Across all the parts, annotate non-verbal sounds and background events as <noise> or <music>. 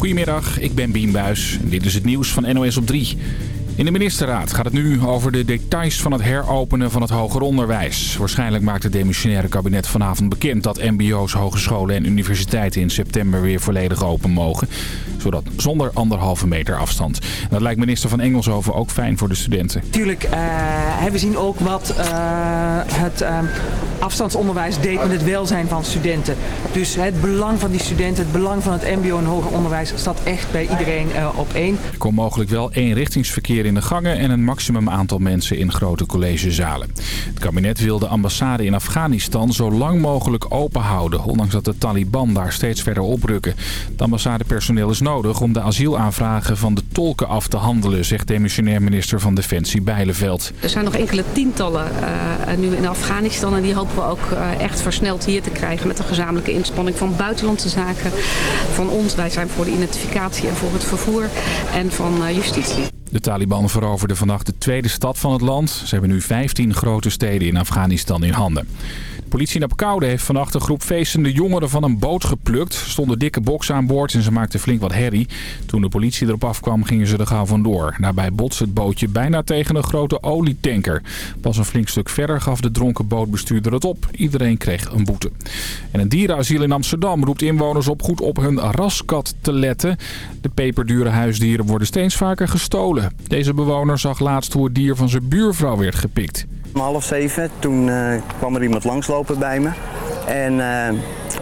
Goedemiddag, ik ben Bien Buis en dit is het nieuws van NOS op 3. In de ministerraad gaat het nu over de details van het heropenen van het hoger onderwijs. Waarschijnlijk maakt het demissionaire kabinet vanavond bekend dat mbo's, hogescholen en universiteiten in september weer volledig open mogen. Zodat zonder anderhalve meter afstand. dat lijkt minister van Engelshoven ook fijn voor de studenten. Tuurlijk, uh, we zien ook wat uh, het uh, afstandsonderwijs deed met het welzijn van studenten. Dus het belang van die studenten, het belang van het mbo en hoger onderwijs staat echt bij iedereen op één. Er komt mogelijk wel eenrichtingsverkeer in de gangen en een maximum aantal mensen in grote collegezalen. Het kabinet wil de ambassade in Afghanistan zo lang mogelijk open houden, ondanks dat de Taliban daar steeds verder oprukken. Het ambassadepersoneel is nodig om de asielaanvragen van de tolken af te handelen, zegt demissionair minister van Defensie Bijleveld. Er zijn nog enkele tientallen uh, nu in Afghanistan en die hopen we ook uh, echt versneld hier te krijgen met een gezamenlijke inspanning van buitenlandse zaken, van ons. Wij zijn voor de identificatie en voor het vervoer en van uh, justitie. De Taliban veroverden vannacht de tweede stad van het land. Ze hebben nu 15 grote steden in Afghanistan in handen politie in Apkoude heeft vannacht een groep feestende jongeren van een boot geplukt. Stonden dikke boksen aan boord en ze maakten flink wat herrie. Toen de politie erop afkwam gingen ze er gauw vandoor. Daarbij botste het bootje bijna tegen een grote olietanker. Pas een flink stuk verder gaf de dronken bootbestuurder het op. Iedereen kreeg een boete. En een dierenasiel in Amsterdam roept inwoners op goed op hun raskat te letten. De peperdure huisdieren worden steeds vaker gestolen. Deze bewoner zag laatst hoe het dier van zijn buurvrouw werd gepikt. Om half zeven, toen uh, kwam er iemand langslopen bij me. En uh,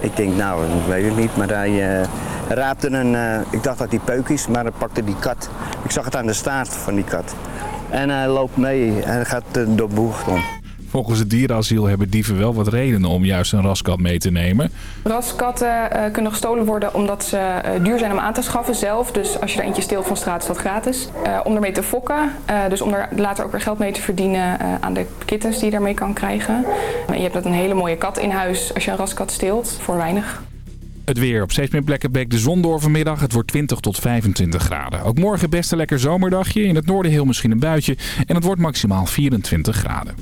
ik denk, nou, weet het niet, maar hij uh, raapte een, ik dacht dat hij peuk is, maar hij pakte die kat. Ik zag het aan de staart van die kat. En hij loopt mee en gaat de boeg om. Volgens het dierenasiel hebben dieven wel wat redenen om juist een raskat mee te nemen. Raskatten uh, kunnen gestolen worden omdat ze uh, duur zijn om aan te schaffen zelf. Dus als je er eentje steelt van straat is dat gratis. Uh, om ermee te fokken, dus om er later ook weer geld mee te verdienen aan de kittens die je daarmee kan krijgen. je hebt dat een hele mooie kat in huis als je een raskat steelt voor weinig. Het weer. Op steeds meer plekken breekt de zon door vanmiddag. Het wordt 20 tot 25 graden. Ook morgen best een lekker zomerdagje. In het noorden heel misschien een buitje. En het wordt maximaal 24 graden.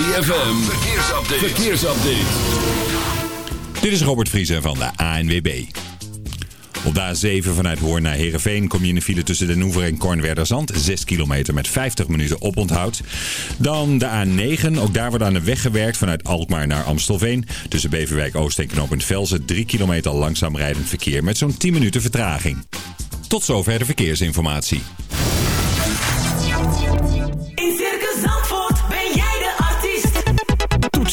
ZFM. Verkeersupdate. Verkeersupdate. Dit is Robert Vriezen van de ANWB. Op de A7 vanuit Hoorn naar Heerenveen kom je in de file tussen Den Oever en Kornwerderzand. 6 kilometer met 50 minuten oponthoud. Dan de A9. Ook daar wordt aan de weg gewerkt vanuit Alkmaar naar Amstelveen. Tussen Beverwijk Oost en Knooppunt Velzen 3 kilometer langzaam rijdend verkeer met zo'n 10 minuten vertraging. Tot zover de verkeersinformatie.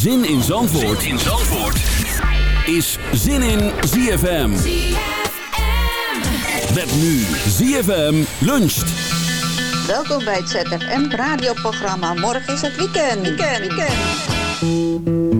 Zin in Zandvoort, zin in Zandvoort. is Zin in ZFM. Met nu ZFM luncht. Welkom bij het ZFM radioprogramma. Morgen is het weekend. Weekend, weekend.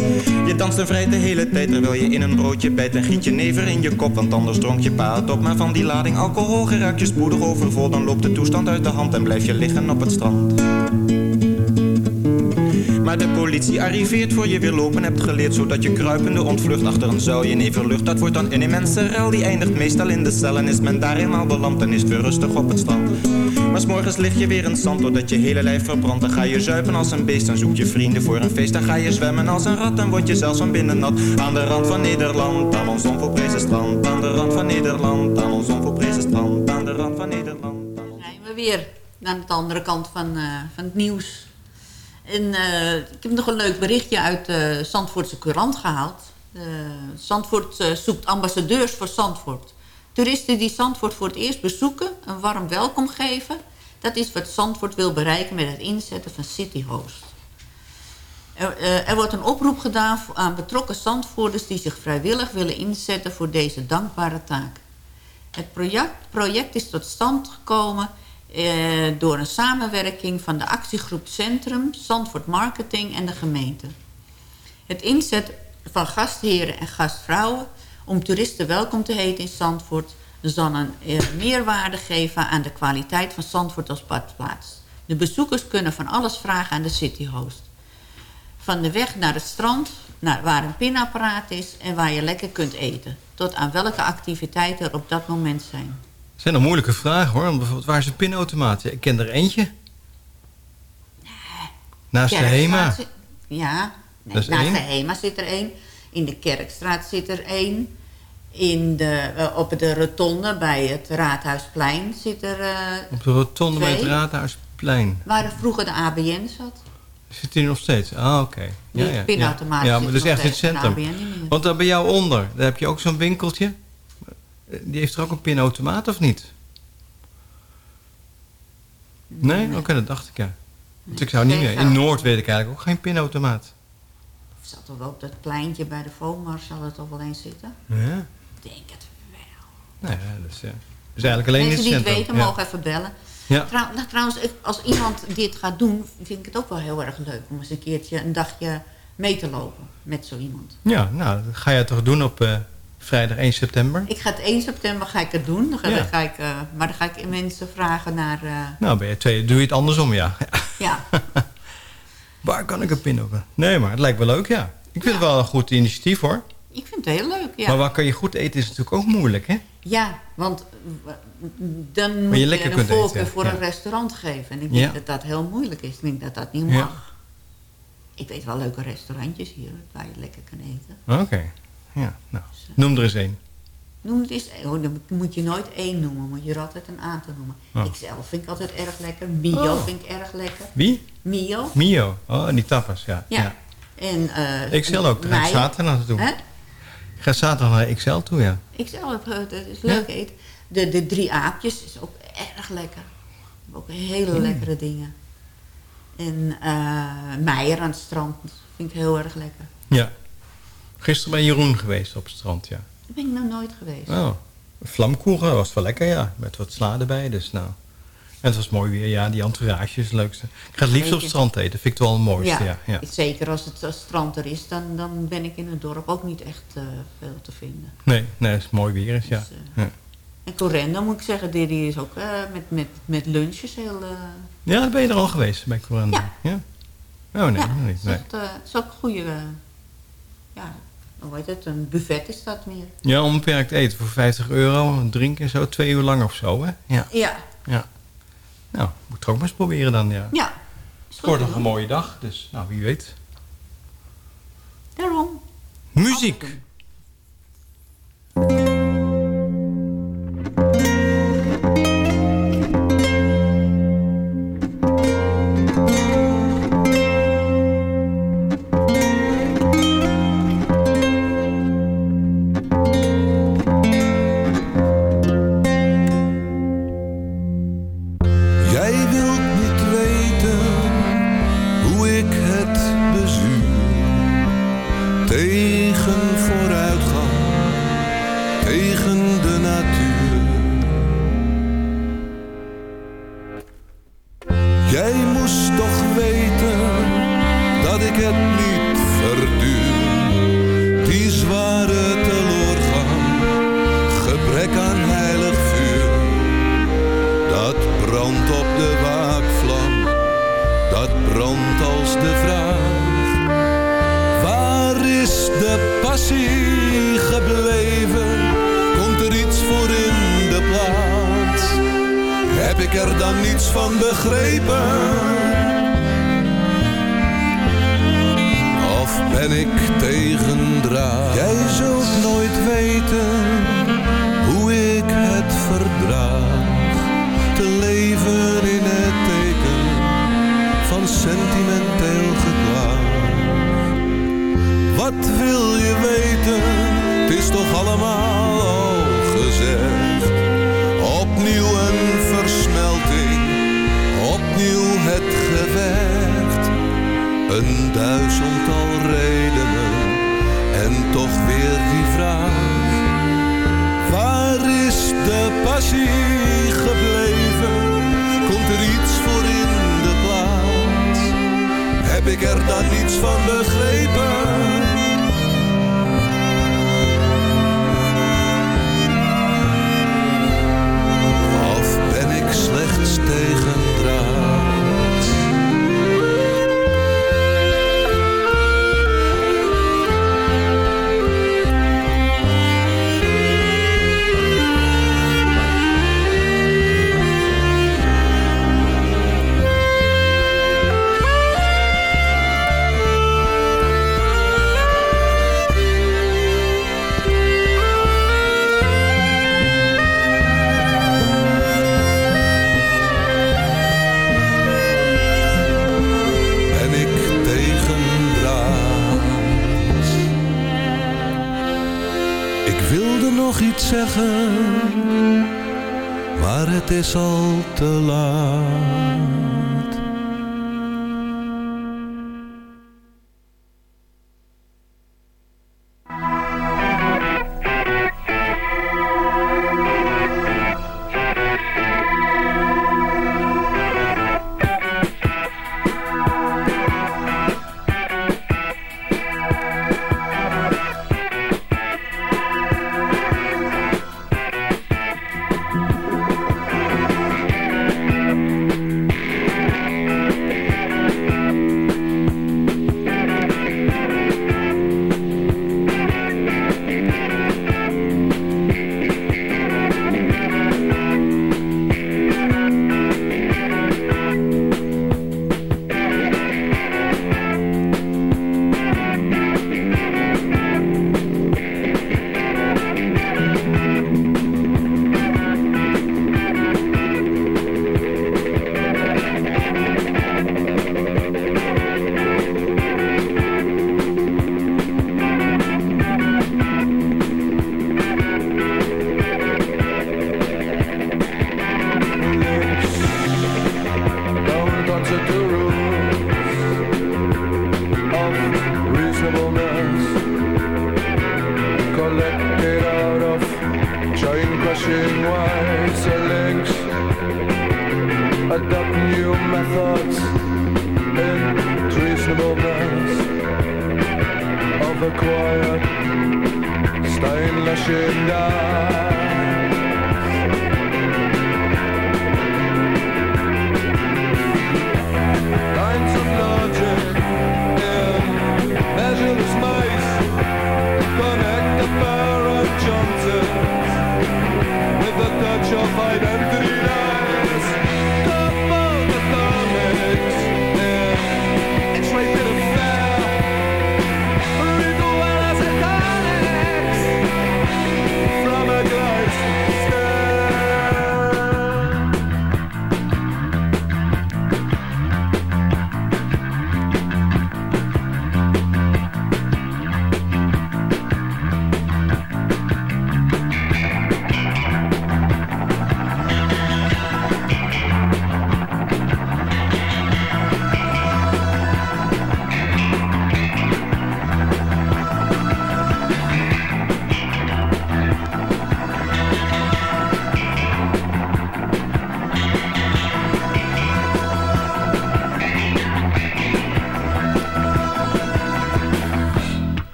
Je danst en de hele tijd terwijl je in een broodje bijt. En giet je never in je kop, want anders dronk je pa op. Maar van die lading alcohol geraakt je spoedig overvol. Dan loopt de toestand uit de hand en blijf je liggen op het strand. Maar de politie arriveert voor je weer lopen hebt geleerd Zodat je kruipende ontvlucht achter een zuilje neverlucht Dat wordt dan een immense rel, die eindigt meestal in de cel En is men daar eenmaal beland, dan is weer rustig op het strand Maar s'morgens lig je weer in zand, doordat je hele lijf verbrandt Dan ga je zuipen als een beest, dan zoek je vrienden voor een feest Dan ga je zwemmen als een rat, dan word je zelfs van binnen nat Aan de rand van Nederland, aan ons onvolprezen strand Aan de rand van Nederland, aan ons onvolprezen strand Aan de rand van Nederland zijn we weer aan de andere kant van, eh, van het nieuws. En eh, ik heb nog een leuk berichtje uit de Zandvoortse Courant gehaald. Zandvoort eh, zoekt ambassadeurs voor Zandvoort. Toeristen die Zandvoort voor het eerst bezoeken, een warm welkom geven. Dat is wat Zandvoort wil bereiken met het inzetten van City Host. Er, eh, er wordt een oproep gedaan aan betrokken Zandvoerders die zich vrijwillig willen inzetten voor deze dankbare taak. Het project, project is tot stand gekomen eh, door een samenwerking van de actiegroep Centrum, Zandvoort Marketing en de gemeente. Het inzet van gastheren en gastvrouwen om toeristen welkom te heten in Zandvoort zal een eh, meerwaarde geven aan de kwaliteit van Zandvoort als badplaats. De bezoekers kunnen van alles vragen aan de cityhost. Van de weg naar het strand, naar waar een pinapparaat is en waar je lekker kunt eten. Tot aan welke activiteiten er op dat moment zijn. Het zijn nog moeilijke vragen hoor. Bijvoorbeeld, waar is een pinautomaat? Ik ken er eentje. Naast de HEMA. zit- Ja, nee, naast één. de HEMA zit er één. In de Kerkstraat zit er één. In de, eh, op de rotonde bij het Raadhuisplein zit er... eh, Op de rotonde bij het. Raadhuisplein. waar vroeger de ABN zat. Zit die nog steeds? Ah, oké. Ja, ja, pinautomaat ja. maar dus nog echt het centrum. Want daar bij jou onder, daar heb je ook zo'n winkeltje. Eh, Die heeft er ook een pinautomaat of niet? Nee? Oké, dat dacht ik ja. Want ik zou niet meer. In Noord weet ik eigenlijk ook geen pinautomaat. Of zat er wel op dat pleintje bij de FOMAR, zal het toch wel eens zitten? Ja. Denk het wel. Nee, dat is, ja. dus eigenlijk alleen Mensen die het weten ja. mogen even bellen. Ja. Trouw- nou, trouwens, als iemand dit gaat doen, vind ik het ook wel heel erg leuk om eens een keertje een dagje mee te lopen met zo iemand. Ja, nou, dat ga je toch doen op eh, vrijdag 1 september? Ik ga het 1 september ga ik het doen, dan ga, Ja. dan ga ik, eh, maar dan ga ik mensen vragen naar... eh, Nou, ben je twee, doe je het andersom, ja. <laughs> ja, Waar kan ik een pin op? Nee, maar het lijkt wel leuk, ja. Ik vind het wel een goed initiatief, hoor. Ik vind het heel leuk. Ja, Maar waar kan je goed eten is natuurlijk ook moeilijk, hè? ja want eh, dan moet je een voorkeur voor Ja. een restaurant geven. En ik Ja. denk dat dat heel moeilijk is. Ik denk dat dat niet mag. Ja. Ik weet wel leuke restaurantjes hier waar je lekker kan eten. Oké. Ja, nou. Noem er eens één. Noem het eens, oh, dan moet je nooit één noemen, moet je er altijd een aantal noemen. Oh. Ik zelf vind ik altijd erg lekker. Mio Oh. vind ik erg lekker. Wie? Mio. Mio. Oh, die tapas, ja. Ja. En, eh, Ik zal ook. Daar ik Meijer. zaterdag naartoe. Hè? Ga zaterdag naar XL toe, ja. Zelf, eh, dat is leuk eten. De, de drie aapjes is ook erg lekker. Ook hele Mm. lekkere dingen. En eh Meijer aan het strand vind ik heel erg lekker. Ja. Gisteren bij Jeroen geweest op het strand, ja. Daar ben ik nog nooit geweest. Oh. Vlamkoegen was wel lekker, ja. Met wat sla erbij, dus nou. En het was mooi weer, ja. Die entourage is het leukste. Ik ga het liefst op het strand eten. Vind ik het wel het mooiste, ja. ja. Zeker als het als strand er is, dan, dan ben ik in het dorp ook niet echt eh, veel te vinden. Nee, nee, het mooi weer is, ja. Dus, eh, ja. En Correndo moet ik zeggen, die, die is ook eh, met, met, met lunches heel... Ja, ben je er al geweest bij Coranda. Ja. Oh nee, niet. het, Nee. is echt, het is ook een goede... ja, hoe heet het? Een buffet is dat meer. Ja, onbeperkt eten voor 50 euro. Drinken en zo, twee uur lang of zo, hè? Ja. Ja. ja. Nou, moet ik ook maar eens proberen dan, ja. Ja. Het wordt nog een mooie dag, dus nou, wie weet. Daarom. Muziek. Van begrepen? Of ben ik tegendraad? Jij zult nooit weten hoe ik het verdraag te leven in het teken van sentimenteel geklaag. Wat wil Een duizendtal redenen en toch weer die vraag. Waar is de passie gebleven? Komt er iets voor in de plaats? Heb ik er dan niets van begrepen? Of ben ik slechts tegendraad? Is al te laat.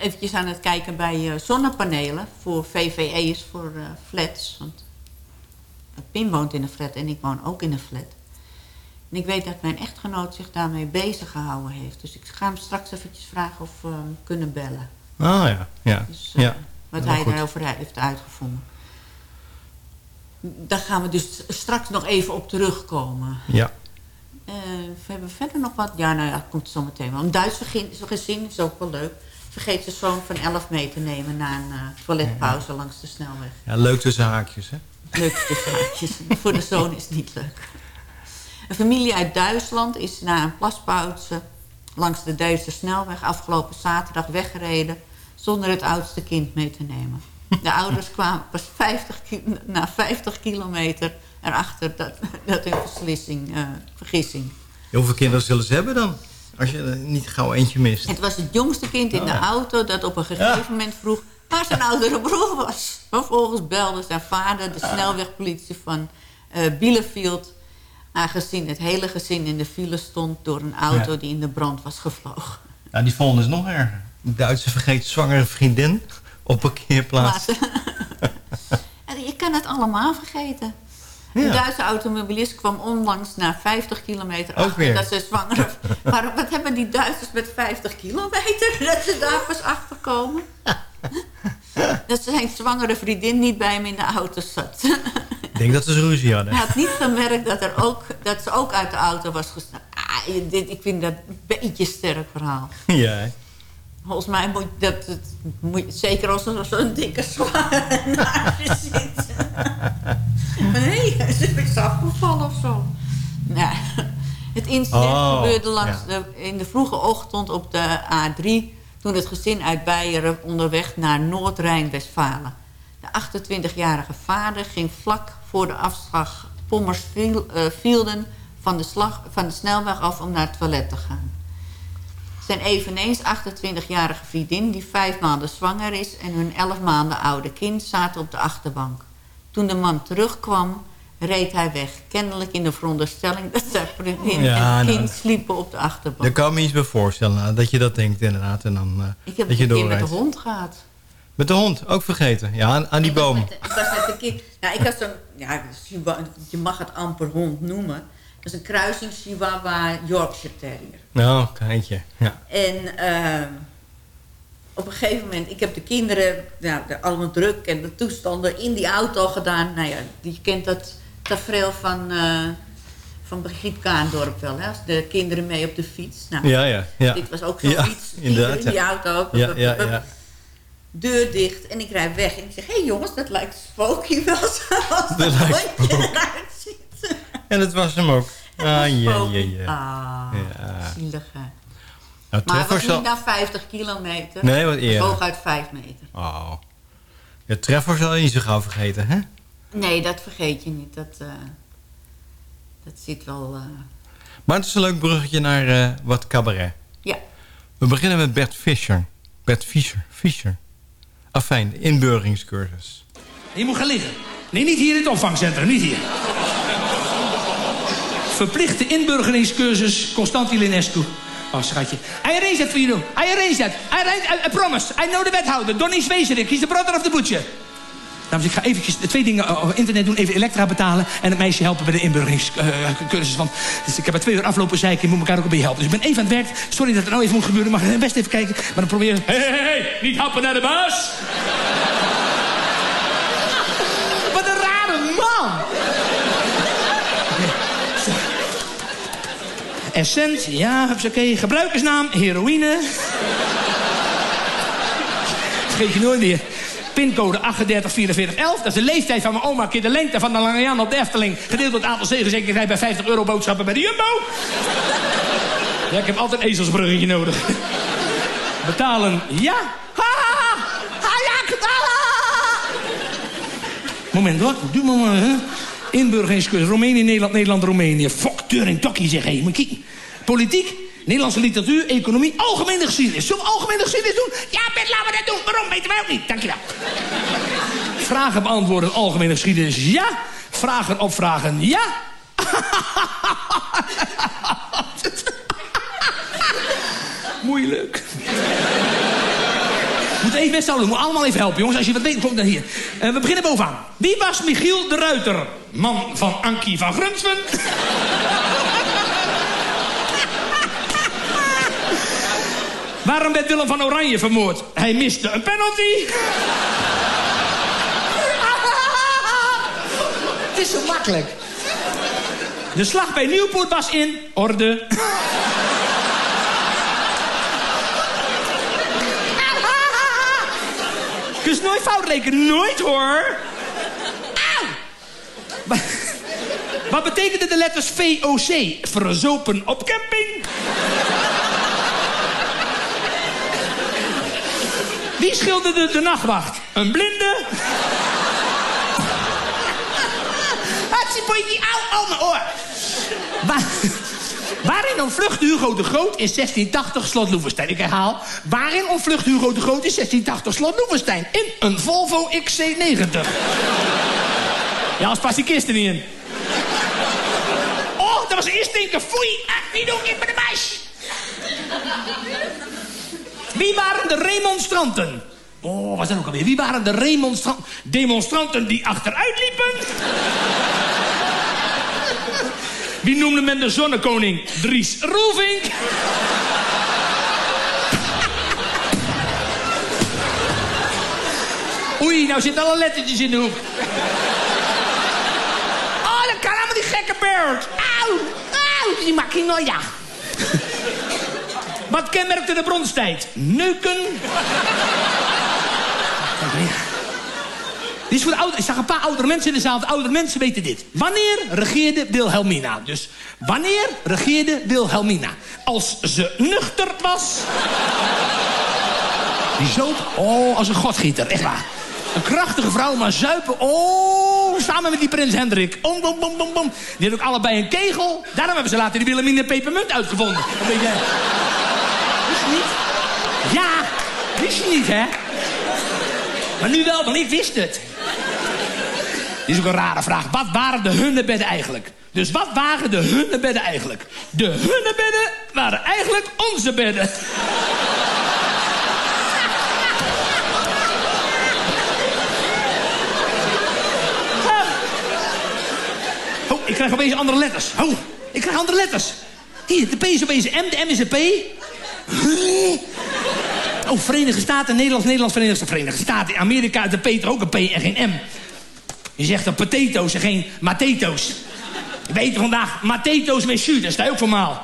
Eventjes aan het kijken bij eh, zonnepanelen voor VVE's, voor eh, flats. Want Pim woont in een flat en ik woon ook in een flat. En ik weet dat mijn echtgenoot zich daarmee bezig gehouden heeft. Dus ik ga hem straks eventjes vragen of we hem kunnen bellen. Ah ja, ja. Dus, eh, ja. Wat Heel hij goed. daarover heeft uitgevonden. Daar gaan we dus straks nog even op terugkomen. Ja. Eh, we hebben verder nog wat. Ja, nou ja, het komt zo meteen wel. Een Duits gezin is ook wel leuk. Vergeet zijn zoon van 11 mee te nemen na een eh, toiletpauze langs de snelweg. ja, leuk tussen haakjes, hè? Leuk tussen haakjes. <laughs> Voor de zoon is het niet leuk. Een familie uit Duitsland is na een plaspauze langs de Duitse snelweg afgelopen zaterdag weggereden zonder het oudste kind mee te nemen. De ouders kwamen pas 50 ki- na 50 kilometer erachter dat, dat hun beslissing, eh, vergissing. Hoeveel kinderen zullen ze hebben dan? Als je er niet gauw eentje mist. Het was het jongste kind in Oh, de ja. auto dat op een gegeven moment vroeg waar zijn oudere broer was. Vervolgens belde zijn vader de snelwegpolitie van eh Bielefeld... aangezien het hele gezin in de file stond door een auto Ja. die in de brand was gevlogen. Nou, die volgende is nog erger. De Duitse vergeet zwangere vriendin op parkeerplaats. <laughs> En je kan het allemaal vergeten. Een Duitse automobilist kwam onlangs na 50 kilometer Ook achter weer. dat ze zwanger Maar <laughs> wat hebben die Duitsers met 50 kilometer? <laughs> Dat ze daar pas achter komen? <laughs> dat zijn zwangere vriendin niet bij hem in de auto zat. Ik denk dat ze ruzie hadden. Hij had niet gemerkt dat, er ook, dat ze ook uit de auto was gestapt. Ah, dit, ik vind dat een beetje sterk verhaal. Ja. Volgens mij moet dat, het, moet, je- zeker als er zo'n dikke zware naast je zit. <laughs> Nee, <laughs> ze is afgevallen of zo. Nou, het incident Oh, gebeurde langs ja. de, in de vroege ochtend op de A3... toen het gezin uit Beieren onderweg naar Noord-Rijn-Westfalen. De 28-jarige vader ging vlak voor de afslag Pommersvielden van de, slag, van de snelweg af om naar het toilet te gaan. Zijn eveneens 28-jarige vriendin die vijf maanden zwanger is... en hun 11 maanden oude kind zaten op de achterbank. Toen de man terugkwam, reed hij weg. Kennelijk in de veronderstelling dat zijn vriendin Ja, en nou, kind sliepen op de achterbank. Daar kan ik me iets bij voorstellen. nou, Dat je dat denkt inderdaad. En dan, eh, Ik heb dat je het een keer met de hond gehad. Met de hond, ook vergeten. Ja, aan, aan die boom. Ik was met de kind. Ja, ik had zo'n. Ja, je mag het amper hond noemen. Dat is een kruising Chihuahua Yorkshire Terrier. Nou, kleintje. Ja. En ehm, op een gegeven moment, ik heb de kinderen nou, de- allemaal druk en de toestanden in die auto gedaan. Nou ja, je kent dat tafereel van, eh van Brigitte Kaandorp wel, hè? Als de kinderen mee op de fiets. Nou, Ja, ja, ja. Dit was ook zo'n Ja, fiets. inderdaad, in die ja. auto. Ja, ja, ja. <laughs> Deur dicht en ik rijd weg. En ik zeg, hé hey jongens, dat lijkt Spooky wel zoals Dat lijkt. En dat was hem ook. Ah, ja, ja. Ah, Ja. zielig hè. Nou, Maar het was zal... niet na 50 kilometer. Nee, wat eerder. Hooguit 5 meter. Oh. Ja, Treffer zal je niet zo gauw vergeten, hè? Nee, dat vergeet je niet. Dat, eh, dat zit wel... eh, Maar het is een leuk bruggetje naar eh, wat cabaret. Ja. We beginnen met Bert Fischer. Bert Fischer. Fischer. Afijn, inburgeringscursus. Je moet gaan liggen. Nee, niet hier in het opvangcentrum, niet hier. Verplichte inburgeringscursus Constantin Linescu. Oh, schatje. I arrange that for you. I arrange that. I, I, promise. I know the wethouder. Donnie Zwezerik. He's the brother of the butcher. Dames, ik ga eventjes twee dingen op internet doen. Even Elektra betalen en het meisje helpen bij de inburgeringscursus. Want dus ik heb er twee uur aflopen zeiken. Ik moet elkaar ook een beetje helpen. Dus ik ben even aan het werk. Sorry dat het nou even moet gebeuren. Ik best even kijken. Maar dan probeer. Hé, hé, hé. Niet happen naar de baas. Wat een rare man. Essent, ja, oké. Gebruikersnaam, heroïne. Vergeet je nooit meer. Pincode 384411. Dat is de leeftijd van mijn oma. keer de lengte van de Lange Jan op de Efteling. Gedeeld door het aantal zegenzekerheid bij 50 euro boodschappen bij de Jumbo. Ja, ik heb altijd ezelsbruggetje nodig. Betalen, ja. Ha, ha, ha. Ja. Moment hoor, doe maar. Hè. Inburgeringscursus, Roemenië, Nederland, Nederland, Roemenië. Fuck, Turing, Tokkie zeg, hé, moet kijken. Politiek, Nederlandse literatuur, economie, algemene geschiedenis. Zullen we algemene geschiedenis doen? Ja, Ben, laten we dat doen. Waarom? Weten wij ook niet. Dankjewel. Vragen beantwoorden, algemene geschiedenis, ja. Vragen opvragen, ja. <laughs> Moeilijk. Moet even allen doen. Moet allemaal even helpen, jongens. Als je wat weet, kom dan hier. Eh, we beginnen bovenaan. Wie was Michiel de Ruiter? Man van Ankie van Grunsven. <laughs> Waarom werd Willem van Oranje vermoord? Hij miste een penalty. <laughs> Het is zo makkelijk. De slag bij Nieuwpoort was in orde. Dus nooit fout rekenen. Nooit hoor. Auw. Wa- Wat betekenen de letters VOC? Verzopen op camping. Wie schilderde de nachtwacht? Een blinde? Hatsipoiki, auw, au, mijn oor. Wa- waarin ontvlucht Hugo de Groot in 1680 slot Loevestein? Ik herhaal. Waarin ontvlucht Hugo de Groot in 1680 slot Loevestein? In een Volvo XC90. Ja, als past die kist er niet in. Oh, dat was eerst denken. Foei, ah, wie doe ik met de meisje? Wie waren de remonstranten? Oh, wat zijn ook alweer? Wie waren de? Demonstranten die achteruit liepen? Wie noemde men de zonnekoning? Dries Roelvink. Oei, nou zitten alle lettertjes in de hoek. Oh, dat kan allemaal die gekke beard. Auw, auw, die machine, ja. Wat kenmerkte de bronstijd? Neuken. Dit is voor de ik zag een paar oudere mensen in de zaal. De oudere mensen weten dit. Wanneer regeerde Wilhelmina? Dus wanneer regeerde Wilhelmina? Als ze nuchter was. Die zoop, oh, als een godgieter, echt waar. Een krachtige vrouw, maar zuipen, oh, samen met die prins Hendrik. Om, bom, bom, bom, bom. Die had ook allebei een kegel. Daarom hebben ze later die Wilhelmina pepermunt uitgevonden. Weet jij. Wist je niet? Ja, wist je niet, hè? Maar nu wel, want ik wist het. is ook een rare vraag. Wat waren de hunebedden eigenlijk? Dus wat waren de hunebedden eigenlijk? De hunebedden waren eigenlijk onze bedden. Oh, ik krijg opeens andere letters. Oh, ik krijg andere letters. Hier, de P is opeens een M, de M is een P. Oh, Verenigde Staten, Nederlands, Nederlands, Verenigde Verenigde Staten. In Amerika de P ook een P en geen M. Je zegt dan potatoes en geen mateto's. Je weet vandaag mateto's met jus, dat sta je ook voor maal.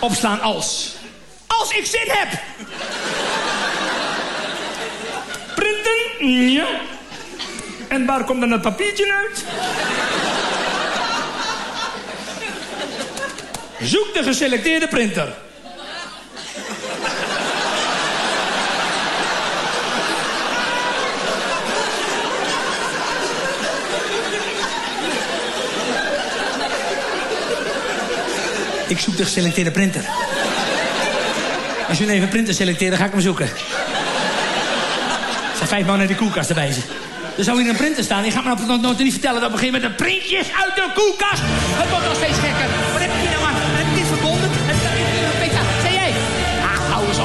Opslaan als. Als ik zin heb! Printen? Ja. En waar komt dan het papiertje uit? Zoek de geselecteerde printer. Ik zoek de geselecteerde printer. Als jullie even printer selecteren, ga ik hem zoeken. Er zijn vijf man in de koelkast erbij. Er zou hier een printer staan. Je gaat me nou niet vertellen dat we beginnen met de printjes uit de koelkast. Het wordt nog steeds gekker.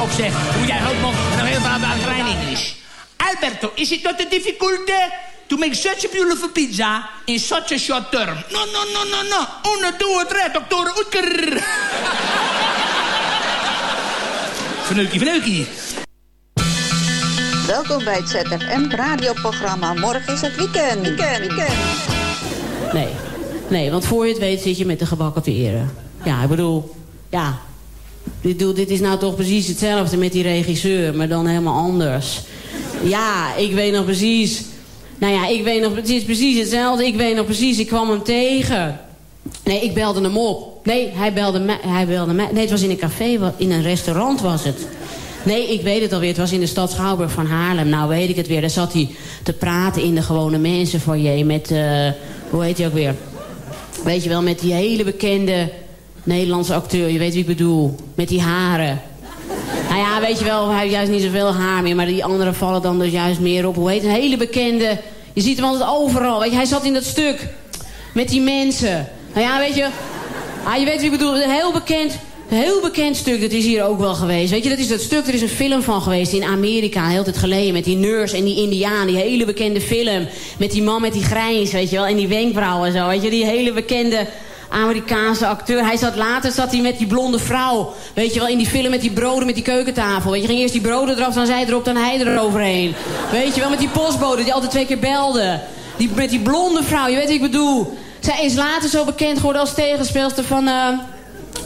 Op zeg. Hoe jij houdt nog nog heel veel aan het rijden English. Alberto, is it not a difficulty to make such a beautiful pizza in such a short term? No, no, no, no, no. Uno, due, tre, dokter Oetker. <laughs> Verneukie, verneukie. Welkom bij het ZFM radioprogramma. Morgen is het weekend. Weekend, weekend. Nee. Nee, want voor je het weet zit je met de gebakken peren. Ja, ik bedoel... Ja. Dit is nou toch precies hetzelfde met die regisseur, maar dan helemaal anders. Ja, ik weet nog precies... Nou ja, ik weet nog... Het is precies hetzelfde. Ik weet nog precies, ik kwam hem tegen. Nee, ik belde hem op. Nee, hij belde mij. Hij belde mij. Nee, het was in een café, in een restaurant was het. Nee, ik weet het alweer. Het was in de stad Schouwburg van Haarlem. Nou weet ik het weer. Daar zat hij te praten in de gewone mensenfoyer met... eh, hoe heet hij ook weer? Weet je wel, met die hele bekende Nederlandse acteur. Je weet wie ik bedoel. Met die haren. Nou ja, weet je wel, hij heeft juist niet zoveel haar meer. Maar die anderen vallen dan dus juist meer op. Hoe heet? Een hele bekende... Je ziet hem altijd overal. Weet je, hij zat in dat stuk. Met die mensen. Nou ja, weet je... Ah, je weet wie ik bedoel. Een heel bekend... Heel bekend stuk, dat is hier ook wel geweest. Weet je, dat is dat stuk, er is een film van geweest in Amerika, heel tijd geleden. Met die nurse en die indiaan, die hele bekende film. Met die man met die grijns, weet je wel, en die wenkbrauwen en zo. Weet je, die hele bekende Amerikaanse acteur. Hij zat later zat hij met die blonde vrouw. Weet je wel, in die film met die broden met die keukentafel. Weet je, ging eerst die broden eraf, dan zij erop, dan hij eroverheen. Weet je wel, met die postbode die altijd twee keer belde. Die, met die blonde vrouw, je weet wat ik bedoel. Zij is later zo bekend geworden als tegenspeelster van... eh,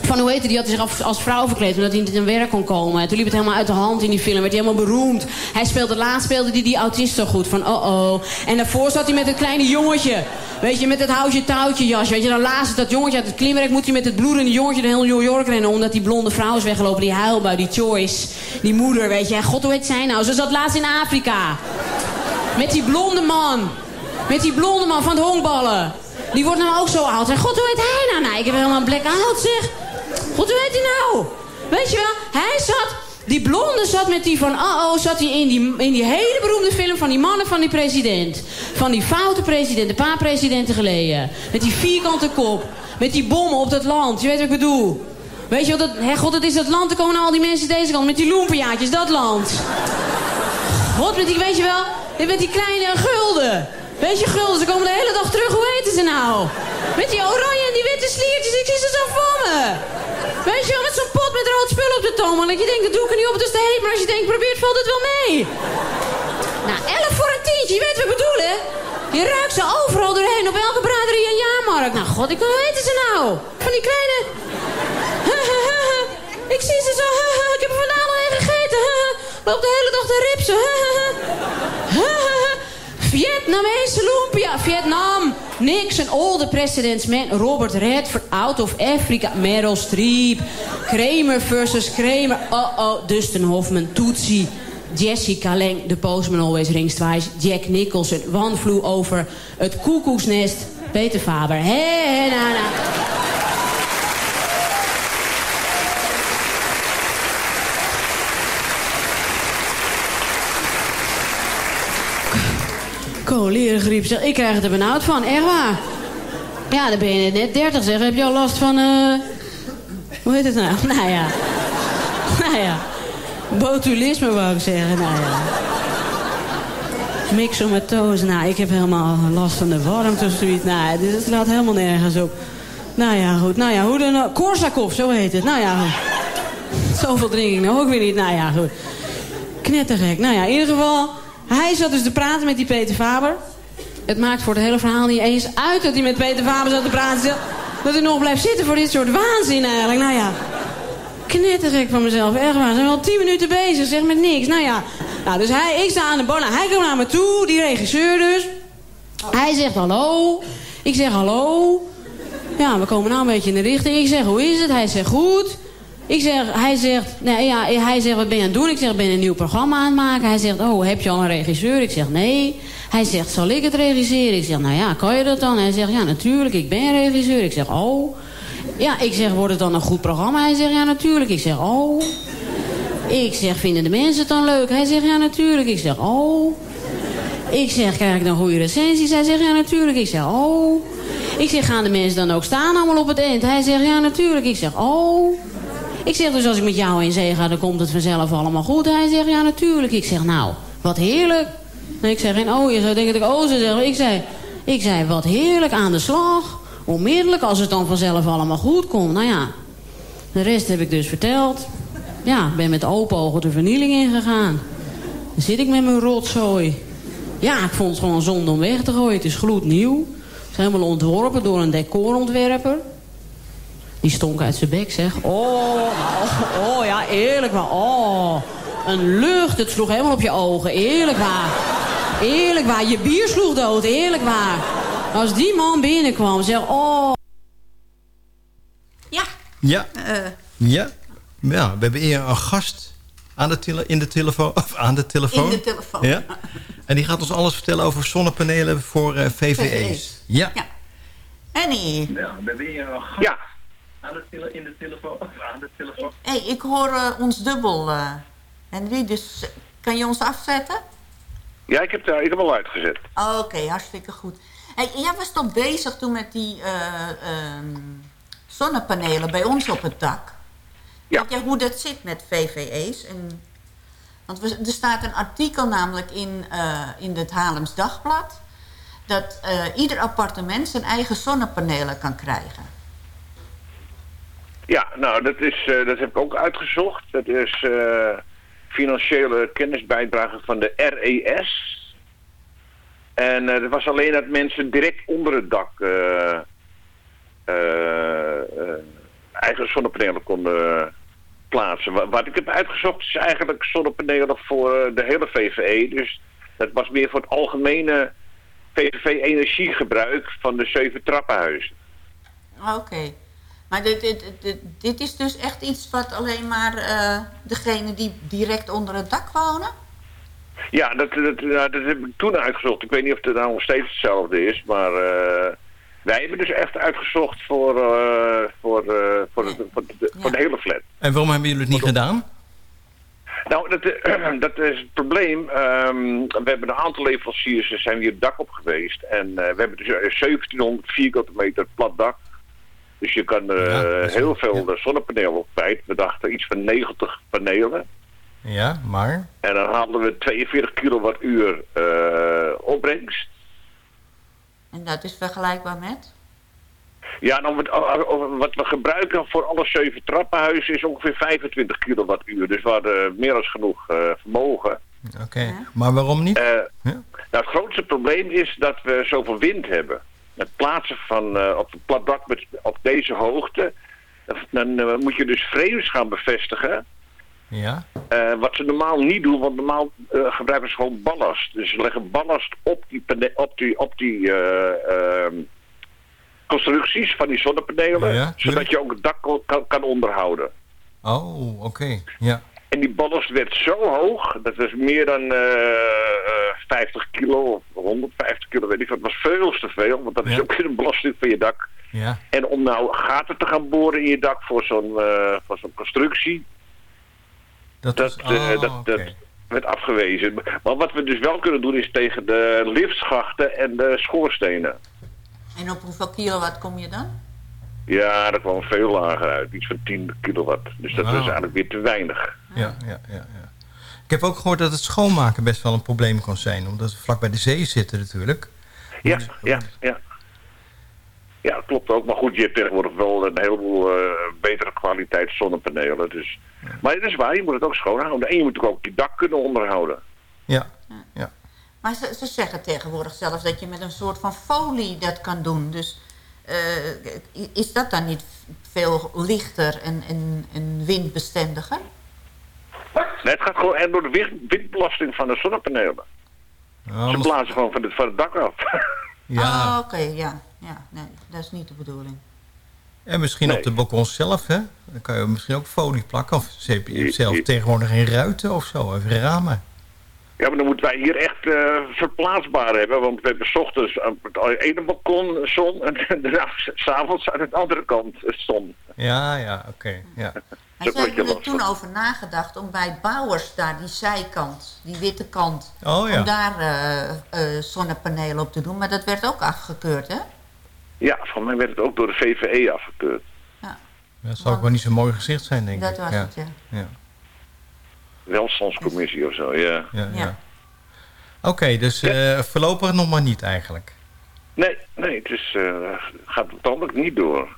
van hoe heette die, had hij zich als- vrouw verkleed omdat hij niet in werk kon komen. En toen liep het helemaal uit de hand in die film, werd hij helemaal beroemd. Hij speelde, laatst speelde hij die autist zo goed, van oh oh. En daarvoor zat hij met een kleine jongetje. Weet je, met het houtje touwtje jas. Weet je, dan laatst dat jongetje uit het klimrek moet hij met het bloedende jongetje door heel New York rennen. Omdat die blonde vrouw is weggelopen, die huilbui, die Choice. Die moeder, weet je. God, hoe heet zij nou? Ze zat laatst in Afrika. Met die blonde man. Met die blonde man van het honkballen. Die wordt nou ook zo oud. En god, hoe heet hij nou? Nou, ik heb helemaal een blackout, zeg. Hoe heet hij nou? Weet je wel, hij zat... Die blonde zat met die van uh-oh, zat hij in die, in die hele beroemde film van die mannen van die president. Van die foute president, een paar presidenten geleden. Met die vierkante kop. Met die bommen op dat land. Je weet wat ik bedoel. Weet je wat, dat, hè, god, het is dat land, er komen al die mensen deze kant. Met die loempenjaartjes, dat land. God, met die, weet je wel, met die kleine gulden. Weet je, gulden, ze komen de hele dag terug. Hoe heten ze nou? Met die oranje en die witte sliertjes, ik zie ze zo voor me. Weet je wel, met zo'n pot met rood spul op de toon. Dat je denkt, dat doe ik er niet op, is te heet. Maar als je denkt, probeert, valt het wel mee. Nou, 11 voor een tientje, je weet wat ik bedoel, hè? Je ruikt ze overal doorheen, op elke braderie en jaarmarkt. Nou, god, ik, hoe heten ze nou? Van die kleine... ik zie ze zo, ik heb er vandaag nog een gegeten. Loopt de hele dag te ripsen. Vietnamese lumpia, Vietnam. Nixon, all the president's men. Robert Redford, out of Africa. Meryl Streep. Kramer versus Kramer. Uh-oh, Dustin Hoffman, Tootsie. Jessica Lange, The Postman Always Rings Twice. Jack Nicholson, One Flew Over het Koekoeksnest. Peter Faber. Hé, hé, na, na. Scholierengriep, zeg. Ik krijg het er benauwd van, echt waar. Ja, dan ben je net 30, zeg. Heb je al last van, eh... Hoe heet het nou? <laughs> Nou ja. Nou ja. Botulisme wou ik zeggen, nou ja. Myxomatose, nou, ik heb helemaal last van de warmte of zoiets. Nou, dit slaat helemaal nergens op. Nou ja, goed. Nou ja, hoe dan ook. Korsakoff, zo heet het. Nou ja, goed. <laughs> Zoveel drink ik nou ook weer niet. Nou ja, goed. Knettergek. Nou ja, in ieder geval... Hij zat dus te praten met die Peter Faber. Het maakt voor het hele verhaal niet eens uit dat hij met Peter Faber zat te praten. Dat hij nog blijft zitten voor dit soort waanzin eigenlijk. Nou ja, knettergek van mezelf. Echt waar. We zijn al tien minuten bezig, zeg met niks. Nou ja, nou, dus hij, ik sta aan de bar. Nou, hij komt naar me toe, die regisseur dus. Hij zegt hallo. Ik zeg hallo. Ja, we komen nou een beetje in de richting. Ik zeg, hoe is het? Hij zegt, goed. Ik zeg, hij zegt, nee, ja, hij zegt, wat ben je aan het doen? Ik zeg, ben een nieuw programma aan het maken. Hij zegt, oh, heb je al een regisseur? Ik zeg, nee. Hij zegt, zal ik het regisseren? Ik zeg, nou ja, kan je dat dan? Hij zegt, ja, natuurlijk, ik ben regisseur. Ik zeg, oh. Ja, ik zeg, wordt het dan een goed programma? Hij zegt, ja, natuurlijk. Ik zeg, oh. Ik zeg, vinden de mensen het dan leuk? Hij zegt, ja, natuurlijk. Ik zeg, oh. Ik zeg, krijg ik dan goede recensies? Hij zegt, ja, natuurlijk. Ik zeg, oh. Ik zeg, gaan de mensen dan ook staan allemaal op het eind? Hij zegt, ja, natuurlijk. Ik zeg, oh. Ik zeg, dus als ik met jou in zee ga, dan komt het vanzelf allemaal goed. Hij zegt, ja, natuurlijk. Ik zeg, nou, wat heerlijk. En ik zeg, geen oh, je zou denken dat ik oh zou zeggen. Ik zei, ik zei, wat heerlijk, aan de slag. Onmiddellijk, als het dan vanzelf allemaal goed komt. Nou ja, de rest heb ik dus verteld. Ja, ben met open ogen de vernieling ingegaan. Dan zit ik met mijn rotzooi. Ja, ik vond het gewoon zonde om weg te gooien. Het is gloednieuw. Het is helemaal ontworpen door een decorontwerper. Die stonk uit zijn bek, zeg. Oh, oh, oh, ja, eerlijk waar. Oh, een lucht. Het sloeg helemaal op je ogen. Eerlijk waar. Eerlijk waar. Je bier sloeg dood. Eerlijk waar. Als die man binnenkwam, zeg, oh... Ja. Ja. Eh, Ja. Ja, we hebben hier een gast aan de tele in de telefoon. Of aan de telefoon. In de telefoon. Ja. En die gaat ons alles vertellen over zonnepanelen voor eh, VVE's. VVE's. Ja. Annie. Ja, we hebben hier een gast Ja. Aan de tele in de telefoon. Of aan de telefoon. hey, ik hoor eh, ons dubbel, eh, Henry. Dus kan je ons afzetten? Ja, ik heb, daar, ik heb al uitgezet. Oké, hartstikke goed. Hey, jij was toch bezig toen met die eh, ehm, zonnepanelen bij ons op het dak? Ja. Weet je hoe dat zit met VVE's? En, want we, er staat een artikel namelijk in, eh, in het Haarlems Dagblad... dat eh, ieder appartement zijn eigen zonnepanelen kan krijgen. Ja, nou, dat, is, eh, dat heb ik ook uitgezocht. Dat is eh, financiële kennisbijdrage van de RES. En eh, het was alleen dat mensen direct onder het dak eh, eh, eh, eigen zonnepanelen konden plaatsen. Wa- Wat ik heb uitgezocht is eigenlijk zonnepanelen voor de hele VVE. Dus dat was meer voor het algemene VVV-energiegebruik van de zeven trappenhuizen. Oké. Maar dit, dit, dit, dit is dus echt iets wat alleen maar eh degene die direct onder het dak wonen? Ja, dat, dat, nou, dat heb ik toen uitgezocht. Ik weet niet of het nou nog steeds hetzelfde is, maar eh, wij hebben dus echt uitgezocht voor, eh, voor, eh, voor, de, voor, de, voor de hele flat. En waarom hebben jullie het niet gedaan? Nou, dat, <clears throat> dat is het probleem. Ehm, we hebben een aantal leveranciers, er zijn hier het dak op geweest. En eh, we hebben dus eh, 1700 vierkante meter plat dak. Dus je kan er eh, heel veel zonnepanelen op kwijt. We dachten iets van 90 panelen. Ja, maar... En dan haalden we 42 kilowattuur eh opbrengst. En dat is vergelijkbaar met? Ja, nou, wat, oh, wat we gebruiken voor alle zeven trappenhuizen is ongeveer 25 kilowattuur. Dus we hadden meer dan genoeg eh, vermogen. Oké, maar waarom niet? Eh, Nou, het grootste probleem is dat we zoveel wind hebben. Het plaatsen van eh, op een plat dak met, op deze hoogte, dan eh, moet je dus frames gaan bevestigen. Ja. Eh, wat ze normaal niet doen, want normaal gebruiken ze gewoon ballast. Dus ze leggen ballast op die, op die, op die eh, ehm, constructies van die zonnepanelen. Ja, zodat je ook het dak kan, kan onderhouden. Oh, oké. Ja. En die ballast werd zo hoog, dat was meer dan eh, eh, 50 kilo of 150 kilo, weet ik wat. Dat was veel te veel, want dat is ook weer een belasting van je dak. Ja. En om nou gaten te gaan boren in je dak voor zo'n eh, voor zo'n constructie, Dat, dat, is... eh, oh, dat, dat, werd afgewezen. Maar wat we dus wel kunnen doen is tegen de liftschachten en de schoorstenen. En op hoeveel kilowatt kom je dan? Ja, dat kwam veel lager uit. Iets van 10 kilowatt. Dus dat was eigenlijk weer te weinig. Ja, ja, ja, ja. Ik heb ook gehoord dat het schoonmaken best wel een probleem kan zijn. Omdat we vlak bij de zee zitten natuurlijk. Ja, ja, ja. Ja, dat klopt ook. Maar goed, je hebt tegenwoordig wel een heleboel eh, betere kwaliteit zonnepanelen. Dus. Maar het is waar, je moet het ook schoonhouden. En je moet ook je dak kunnen onderhouden. Ja. Maar ze, ze zeggen tegenwoordig zelfs dat je met een soort van folie dat kan doen. Dus is dat dan niet veel lichter en, en, en windbestendiger? Nee, het gaat gewoon echt door de wind- windbelasting van de zonnepanelen. Ze blazen gewoon van het, van het dak af. <laughs> Ja. Oh, oké, ja. ja. Nee, dat is niet de bedoeling. En misschien op de balkons zelf, hè? Dan kan je misschien ook folie plakken. Of ze hebben- zelf tegenwoordig geen ruiten of zo, of ramen. Ja, maar dan moeten wij hier echt eh, verplaatsbaar hebben. Want we hebben 's ochtends aan het ene balkon zon en <laughs> daarna s'avonds aan de andere kant zon. Ja, ja, oké. ja. <laughs> Maar ze hebben er toen over nagedacht om bij bouwers daar die zijkant, die witte kant, Oh, ja. om daar eh, eh, zonnepanelen op te doen. Maar dat werd ook afgekeurd, hè? Ja, van mij werd het ook door de VVE afgekeurd. Dat zou ook wel niet zo'n mooi gezicht zijn, denk Dat ik. was ja. het, ja. ja. Welstandscommissie of zo, ja. ja, ja. Oké, dus eh, voorlopig nog maar niet eigenlijk. Nee, nee, het is, eh, gaat uiteindelijk niet door.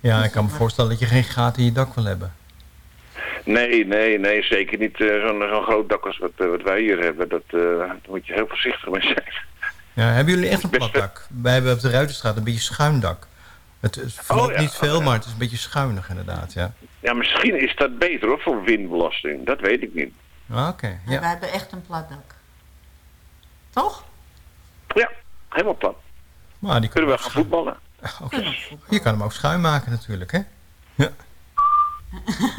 Ja, ik kan me voorstellen dat je geen gaten in je dak wil hebben. Nee, nee, nee, zeker niet eh, zo'n zo'n groot dak als wat, wat wij hier hebben. Dat, eh, daar moet je heel voorzichtig mee zijn. Ja, hebben jullie echt een plat dak? Wij hebben op de Ruitenstraat een beetje schuin dak. Het is Oh, ja. niet veel, maar het is een beetje schuinig inderdaad, ja. Ja, misschien is dat beter hoor, voor windbelasting. Dat weet ik niet. Ah, Oké, En ja. wij hebben echt een plat dak. Toch? Ja, helemaal plat. Maar die Kunnen we gaan voetballen? Je kan hem ook schuin maken natuurlijk, hè?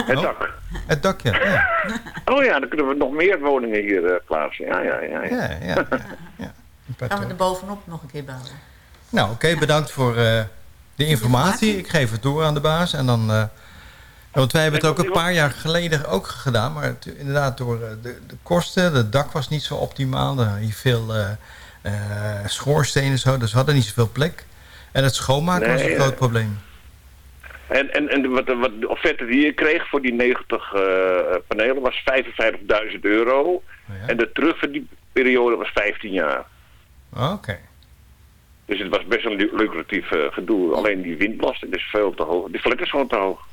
Het Oh. dak. Het dak, ja. ja. Oh ja, dan kunnen we nog meer woningen hier eh, plaatsen. Ja, ja, ja. ja. Ja, ja, ja. Gaan we er bovenop nog een keer bouwen. Nou, oké, bedankt voor eh, de informatie. Ik geef het door aan de baas. En dan, eh, want wij hebben het ook een paar jaar geleden ook gedaan. Maar het- inderdaad, door eh, de, de kosten, het dak was niet zo optimaal. Er hier veel eh, schoorstenen en zo, dus we hadden niet zoveel plek. En het schoonmaken was een groot probleem. En, en, en wat, wat de offerte die je kreeg voor die 90 eh, panelen was 55.000 euro. En de terugverdienperiode was 15 jaar. Oké. Dus het was best een lu- lucratief eh, gedoe. Alleen die windbelasting is veel te hoog. Die flat is gewoon te hoog.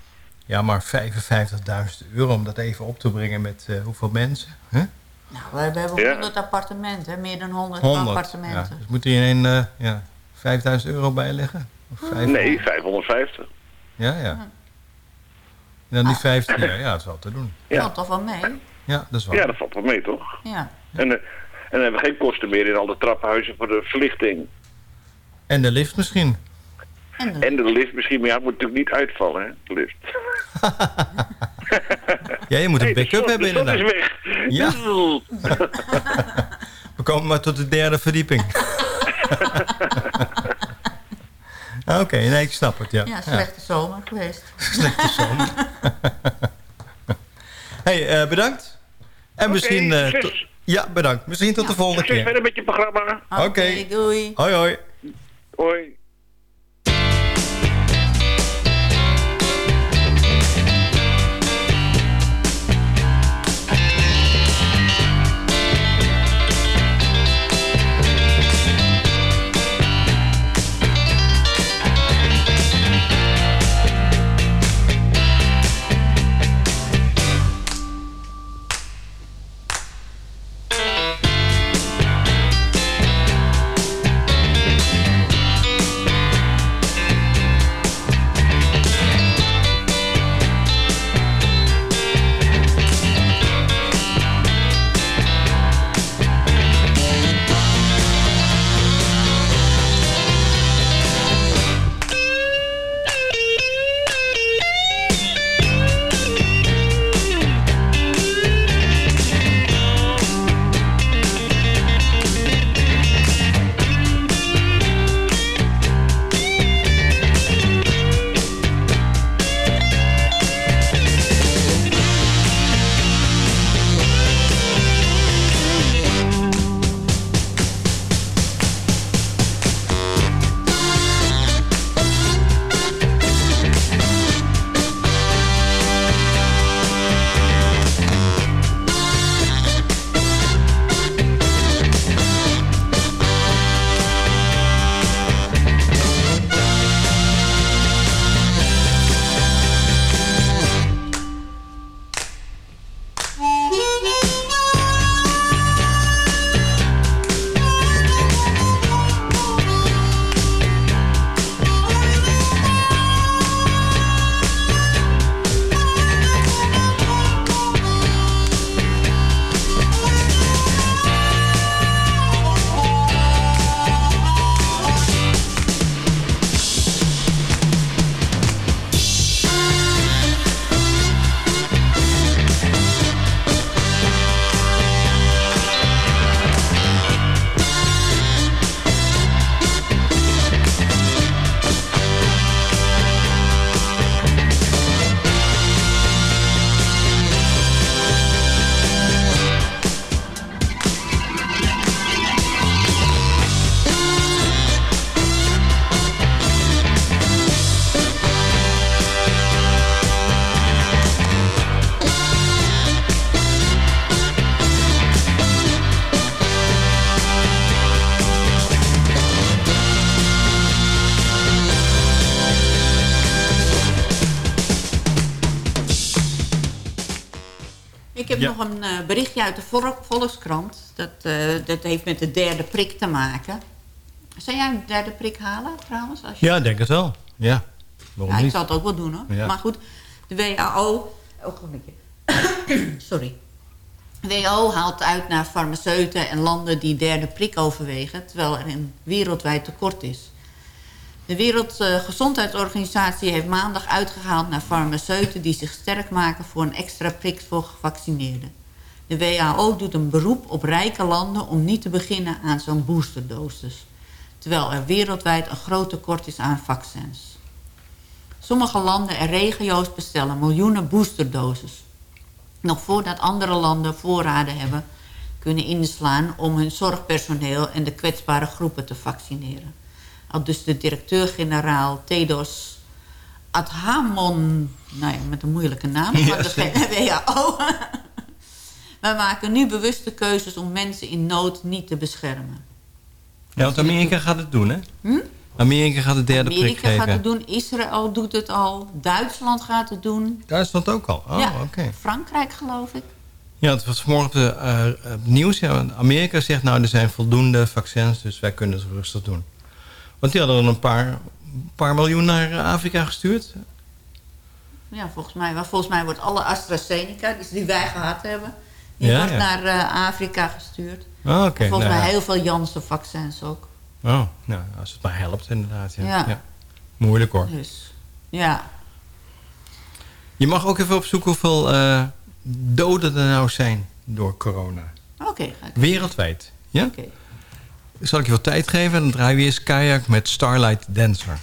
Ja, maar 55.000 euro om dat even op te brengen met eh, hoeveel mensen? Huh? Nou, we hebben Ja. 100 appartementen, meer dan 100, 100. Ja. appartementen. Dus moet er een eh ja, 5000 euro bij leggen? Of 500? Nee, 550. Ja, ja. En dan die 15 jaar, ja, dat is wel te doen. Ja. Valt toch wel mee? Ja, dat is wel. Ja, dat valt wel mee, toch? Ja. En, eh, en dan hebben we geen kosten meer in al de trappenhuizen voor de verlichting. En de lift misschien. En de lift misschien, maar ja, het moet natuurlijk niet uitvallen, hè, de lift. <laughs> Ja, je moet een backup zon- hebben de zon inderdaad. is weg. Ja. <laughs> We komen maar tot de derde verdieping. <laughs> Oké, nee, ik snap het, ja. Ja, slechte zomer geweest. Slechte zomer. hey, eh, bedankt. En misschien... eh, tot- ja, bedankt. Misschien tot de volgende Succes keer. verder met je programma. Oké. doei. Hoi, hoi. Hoi. Berichtje uit de Volk- Volkskrant. Dat, eh, dat heeft met de derde prik te maken. Zou jij een derde prik halen trouwens? Als je... Ja, denk het wel. Ja, waarom Ja, ik niet? zal het ook wel doen hoor. Ja. Maar goed, de WHO... Oh, ogenblikje. <coughs> Sorry. De WHO haalt uit naar farmaceuten en landen die derde prik overwegen... terwijl er een wereldwijd tekort is. De Wereldgezondheidsorganisatie heeft maandag uitgehaald naar farmaceuten... die zich sterk maken voor een extra prik voor gevaccineerden. De WHO doet een beroep op rijke landen om niet te beginnen aan zo'n boosterdosis. Terwijl er wereldwijd een groot tekort is aan vaccins. Sommige landen en regio's bestellen miljoenen boosterdoses. Nog voordat andere landen voorraden hebben kunnen inslaan om hun zorgpersoneel en de kwetsbare groepen te vaccineren. Al dus de directeur-generaal Tedros Adhamon, nou ja, met een moeilijke naam, van Ja, de. WHO. Wij maken nu bewuste keuzes om mensen in nood niet te beschermen. Ja, want Amerika gaat het doen, hè? Hm? Amerika gaat de derde prik Amerika geven. gaat het doen, Israël doet het al, Duitsland gaat het doen. Duitsland ook al? Oh, ja, oké. Frankrijk geloof ik. Ja, het was vanmorgen op de, eh, het nieuws. Ja, Amerika zegt nou, er zijn voldoende vaccins, dus wij kunnen het rustig doen. Want die hadden al een paar, paar miljoen naar Afrika gestuurd. Ja, volgens mij, maar volgens mij wordt alle AstraZeneca, die, die wij gehad hebben, die Ja, wordt ja. naar eh, Afrika gestuurd. Ah, En volgens nou mij heel veel Janssen-vaccins ook. Oh, nou, als het maar helpt inderdaad. Ja. Moeilijk hoor. Dus, ja. Je mag ook even opzoeken hoeveel eh, doden er nou zijn door corona. Oké, ga ik. Wereldwijd. Ja? Oké. Zal ik je wat tijd geven? Dan draaien we eerst Kayak met Starlight Dancer.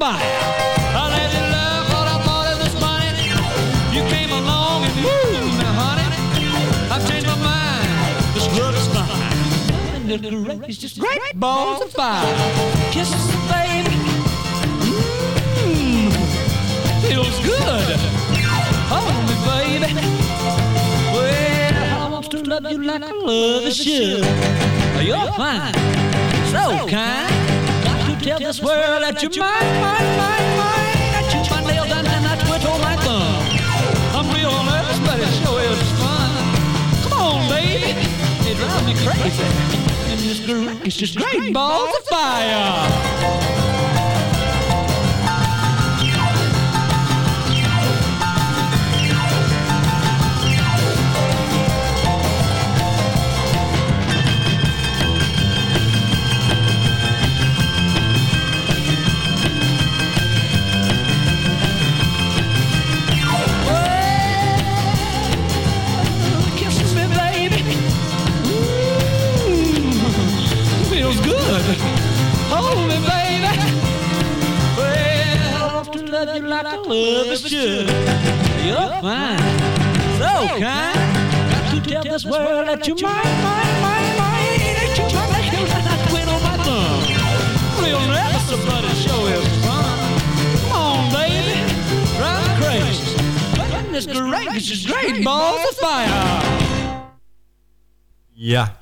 Fire. I let you love what I thought it was funny. You came along and woo, now honey, I've changed my mind. This is fine. Goodness gracious, great balls of fire. Kisses, baby. Mmm, feels good. Hold me, baby. Well, I want to love you like I love a should. You're fine, so kind. Tell this world that you're mine, mine, mine, mine. I chew my nails and then I twiddle oh my thumb. I'm real nervous, but it sure is fun. Come on, baby, it drives me crazy. And this great, it's just great balls of fire. Love you like I love is should. You're fine, so kind. Got to tell this world that you're mine, mine, mine, mine. That you're my lady, and I quit on my thumb. Real never somebody show is fun. Come on, baby, drive crazy. Goodness gracious, great balls of fire. Ja.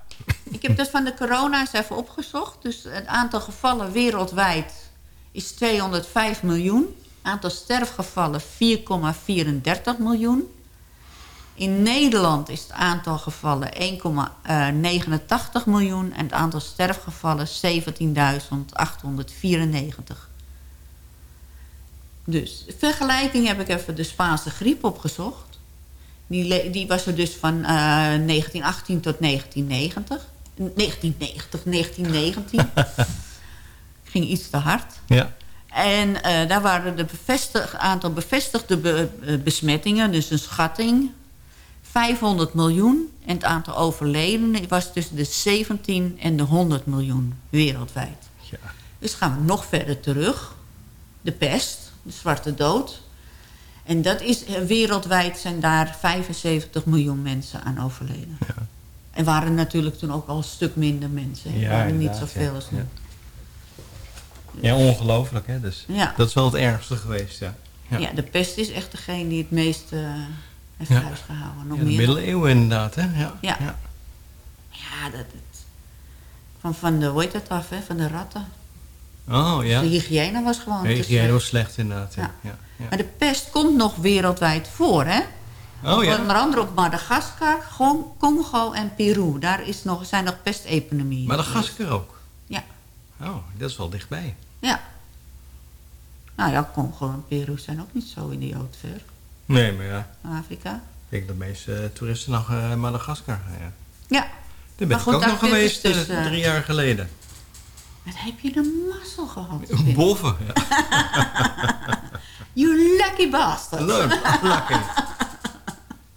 Ik heb dus van de corona eens even opgezocht. Dus het aantal gevallen wereldwijd is 205 miljoen. Aantal sterfgevallen 4,34 miljoen. In Nederland is het aantal gevallen 1,89 miljoen. En het aantal sterfgevallen 17.894. Dus vergelijking heb ik even de Spaanse griep opgezocht. Die, die was er dus van eh, 1918 tot 1990. 1990, 1919. Ging iets te hard. Ja. En eh, daar waren de bevestig, aantal bevestigde be- eh, besmettingen, dus een schatting, 500 miljoen. En het aantal overledenen was tussen de 17 en de 100 miljoen wereldwijd. Dus gaan we nog verder terug. De pest, de zwarte dood. En dat is, eh, wereldwijd zijn daar 75 miljoen mensen aan overleden. En waren natuurlijk toen ook al een stuk minder mensen. Ja, waren niet zoveel ja. als nu. Ja, ongelooflijk, hè? Dus Ja. dat is wel het ergste geweest, ja. Ja. de pest is echt degene die het meest eh, heeft Ja. huisgehouden. Nog Ja, de meer middeleeuwen inderdaad, hè? Ja. Ja. Ja, dat, het, van, van de, hoe heet dat af, hè? Van de ratten. Oh, ja. De hygiëne was gewoon De hygiëne slecht. was slecht inderdaad, ja. Ja. ja. ja. Maar de pest komt nog wereldwijd voor, hè? Oh, ja. Onder andere op Madagaskar, Congo en Peru. Daar is nog, zijn nog pestepidemieën. Madagaskar ook? Ja. Oh, dat is wel dichtbij. Ja. Nou ja, Congo en Peru zijn ook niet zo idioot ver. Nee, maar ja. Afrika. Ik denk dat de meeste eh, toeristen naar eh, Madagaskar gaan, ja. Ja. Daar ben Maar ik goed, ook nog geweest dus, eh, drie jaar geleden. Wat heb je de mazzel gehad? <laughs> Boven, ja. <laughs> You lucky bastard. Leuk, lekker.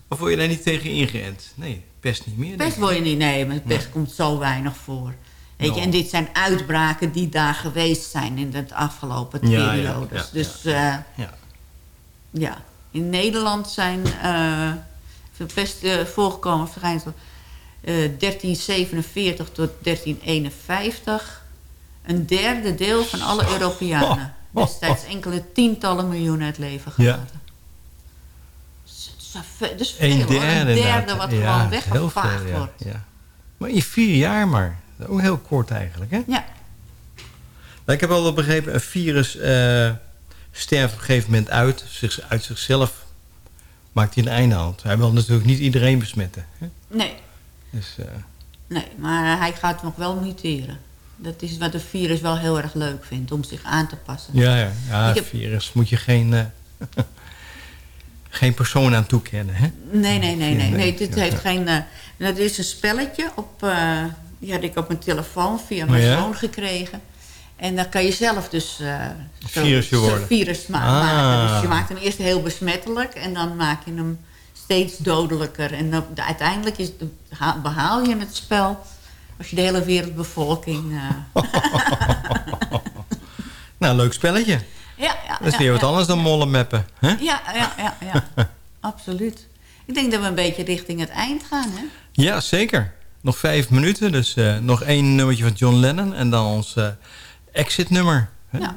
Of word je daar niet tegen ingeënt? Nee, pest niet meer. Pest wil je niet, nee, maar pest komt zo weinig voor. Weet je, Ja. en dit zijn uitbraken die daar geweest zijn in de afgelopen Ja, ja, periodes. ja, dus ja. ja. ja, in Nederland zijn eh pest eh, voorgekomen verschijnsel eh 1347 tot 1351. Een derde deel van alle Europeanen. <laughs> Destijds enkele tientallen miljoenen het leven Ja. gelaten. Is veel, dus veel, Een derde, Een derde wat Ja, gewoon weggevaagd ja, wordt. ja. Maar in vier jaar maar. Dat Ook heel kort eigenlijk, hè? Ja. Maar ik heb al wel begrepen, een virus eh, sterft op een gegeven moment uit. Zich, uit zichzelf maakt hij een einde aan. Hij wil natuurlijk niet iedereen besmetten. Hè? Nee, Dus, eh, nee, maar hij gaat nog wel muteren. Dat is wat de virus wel heel erg leuk vindt, om zich aan te passen. ja, ja, ja Ik heb- virus moet je geen... eh, <laughs> geen persoon aan toekennen, hè? Nee, nee, nee, nee. nee dit heeft geen... nou, dit is een spelletje op... die had ik op mijn telefoon via mijn Oh zoon gekregen. En dan kan je zelf dus... zo- Virusje zo'n worden. virus ma- Ah. maken. Dus je maakt hem eerst heel besmettelijk. En dan maak je hem steeds dodelijker. En dan, de- uiteindelijk is de, ha- behaal je het spel... als je de hele wereldbevolking... eh, <laughs> Nou, leuk spelletje. ja, ja, Dat is ja, weer wat anders dan mollen mappen, hè? Ja, ja, ja, ja. <laughs> absoluut. Ik denk dat we een beetje richting het eind gaan, hè? Ja, zeker. Nog vijf minuten, dus eh, nog één nummertje van John Lennon... en dan ons eh, exit-nummer.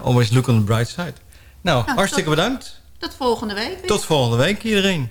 Always look on the bright side. Nou, Nou, hartstikke tot- bedankt. Tot volgende week. Tot volgende week, iedereen.